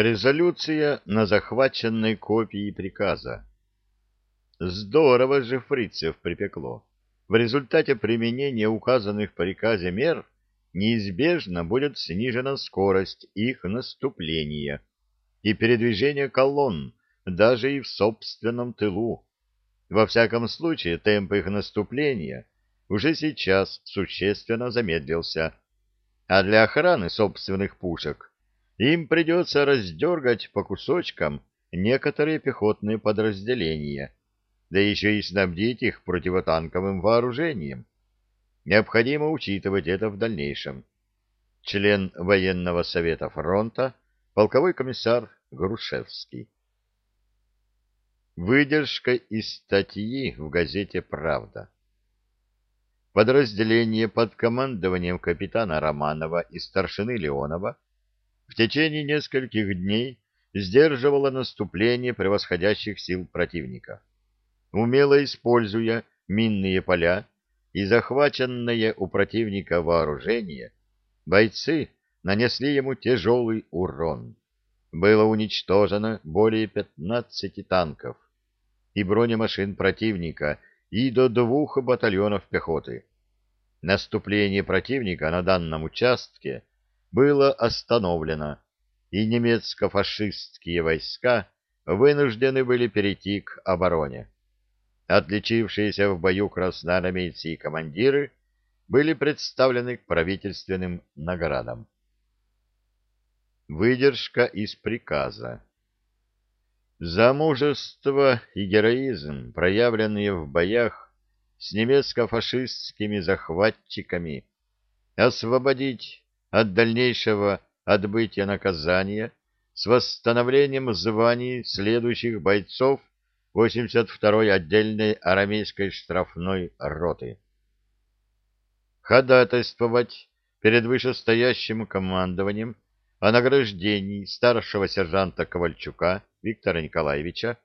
Резолюция на захваченной копии приказа. Здорово же фрицев припекло. В результате применения указанных в приказе мер неизбежно будет снижена скорость их наступления и передвижения колонн даже и в собственном тылу. Во всяком случае, темп их наступления уже сейчас существенно замедлился, а для охраны собственных пушек им придется раздергать по кусочкам некоторые пехотные подразделения, да еще и снабдить их противотанковым вооружением. Необходимо учитывать это в дальнейшем. Член военного совета фронта, полковой комиссар Грушевский. Выдержка из статьи в газете «Правда». Подразделение под командованием капитана Романова и старшины Леонова в течение нескольких дней сдерживала наступление превосходящих сил противника. Умело используя минные поля и захваченное у противника вооружение, бойцы нанесли ему тяжелый урон. Было уничтожено более 15 танков и бронемашин противника и до двух батальонов пехоты. Наступление противника на данном участке было остановлено, и немецко-фашистские войска вынуждены были перейти к обороне. Отличившиеся в бою красноармейцы и командиры были представлены к правительственным наградам. Выдержка из приказа За мужество и героизм, проявленные в боях с немецко-фашистскими захватчиками, освободить от дальнейшего отбытия наказания с восстановлением званий следующих бойцов 82-й отдельной арамейской штрафной роты. Ходатайствовать перед вышестоящим командованием о награждении старшего сержанта Ковальчука Виктора Николаевича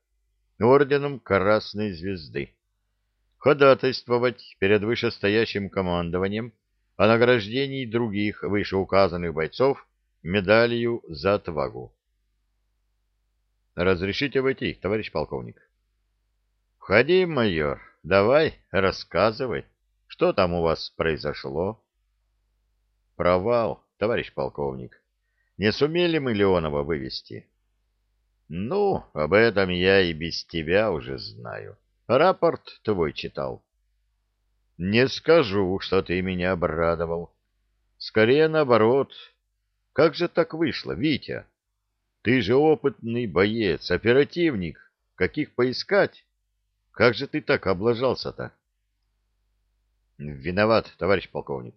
орденом Красной Звезды. Ходатайствовать перед вышестоящим командованием о награждении других вышеуказанных бойцов медалью за отвагу. Разрешите войти, товарищ полковник? Входи, майор, давай, рассказывай, что там у вас произошло? Провал, товарищ полковник. Не сумели мы Леонова вывести? Ну, об этом я и без тебя уже знаю. Рапорт твой читал. Не скажу, что ты меня обрадовал. Скорее наоборот. Как же так вышло, Витя? Ты же опытный боец, оперативник. Каких поискать? Как же ты так облажался-то? Виноват, товарищ полковник.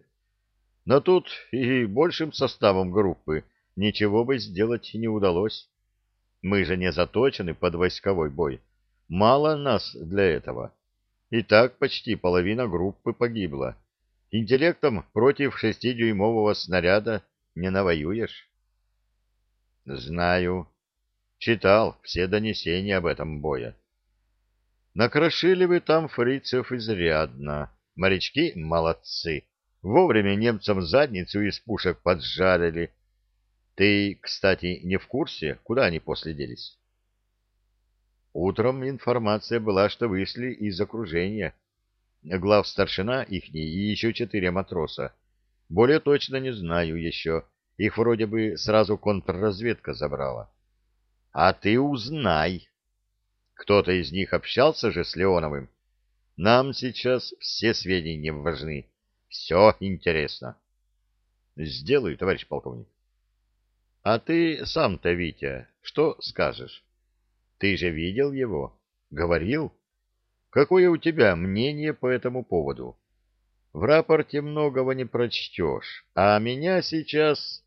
Но тут и большим составом группы ничего бы сделать не удалось. Мы же не заточены под войсковой бой. Мало нас для этого. И так почти половина группы погибла. Интеллектом против шестидюймового снаряда не навоюешь. Знаю. Читал все донесения об этом боя. Накрошили вы там фрицев изрядно. Морячки молодцы. Вовремя немцам задницу из пушек поджарили. Ты, кстати, не в курсе, куда они после делись? Утром информация была, что вышли из окружения. Глав старшина ихний и еще четыре матроса. Более точно не знаю еще. Их вроде бы сразу контрразведка забрала. А ты узнай. Кто-то из них общался же с Леоновым. Нам сейчас все сведения важны. Все интересно. Сделаю, товарищ полковник. А ты сам-то, Витя, что скажешь? Ты же видел его? Говорил? Какое у тебя мнение по этому поводу? В рапорте многого не прочтешь, а меня сейчас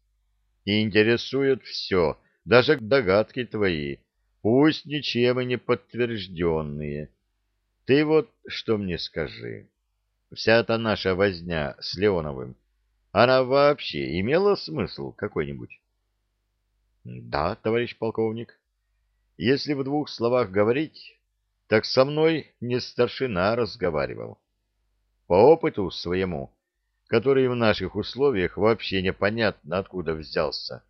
интересует все, даже догадки твои, пусть ничем и не подтвержденные. Ты вот что мне скажи. Вся эта наша возня с Леоновым, она вообще имела смысл какой-нибудь? — Да, товарищ полковник. Если в двух словах говорить, так со мной не старшина разговаривал. По опыту своему, который в наших условиях вообще непонятно откуда взялся,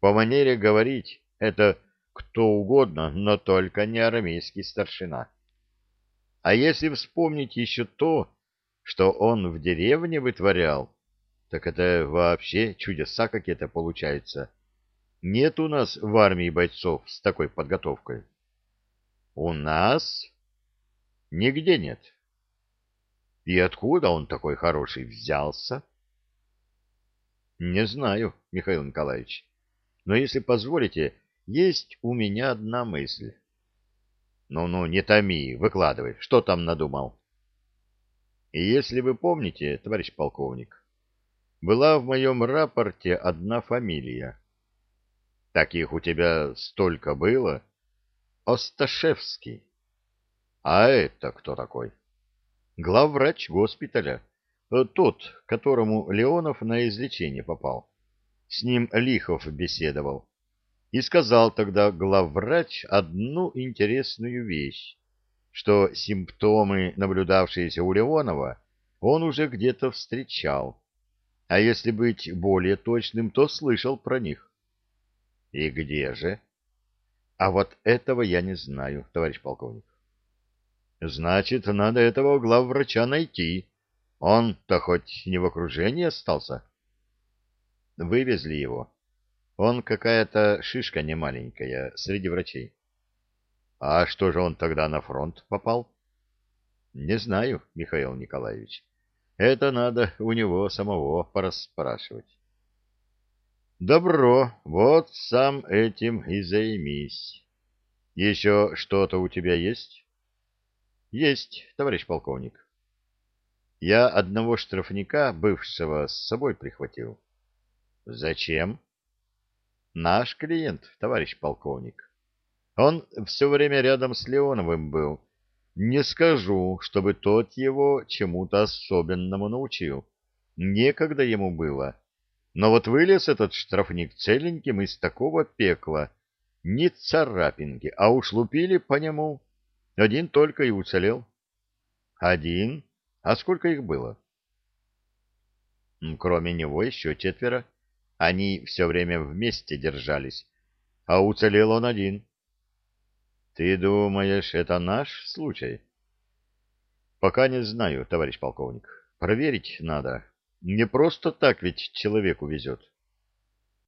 по манере говорить Это кто угодно, но только не армейский старшина. А если вспомнить еще то, что он в деревне вытворял, так это вообще чудеса какие-то получаются. Нет у нас в армии бойцов с такой подготовкой. У нас? Нигде нет. И откуда он такой хороший взялся? Не знаю, Михаил Николаевич. Но если позволите, есть у меня одна мысль. Ну-ну, не томи, выкладывай, что там надумал? И если вы помните, товарищ полковник, была в моем рапорте одна фамилия. Таких у тебя столько было? Осташевский. А это кто такой? Главврач госпиталя. Тот, которому Леонов на излечение попал. С ним Лихов беседовал. И сказал тогда главврач одну интересную вещь, что симптомы, наблюдавшиеся у Леонова, он уже где-то встречал а если быть более точным, то слышал про них. И где же? А вот этого я не знаю, товарищ полковник. Значит, надо этого главврача найти. Он-то хоть не в окружении остался? Вывезли его. Он какая-то шишка немаленькая среди врачей. А что же он тогда на фронт попал? Не знаю, Михаил Николаевич. Это надо у него самого порасспрашивать. Добро, вот сам этим и займись. Еще что-то у тебя есть? Есть, товарищ полковник. Я одного штрафника, бывшего, с собой прихватил. Зачем? Наш клиент, товарищ полковник. Он все время рядом с Леоновым был, не скажу, чтобы тот его чему-то особенному научил. Некогда ему было. Но вот вылез этот штрафник целеньким из такого пекла. Ни царапинки, а уж лупили по нему. Один только и уцелел. Один? А сколько их было? Кроме него еще четверо. Они все время вместе держались. А уцелел он один. Ты думаешь, это наш случай? Пока не знаю, товарищ полковник. Проверить надо. Не просто так ведь человеку везет.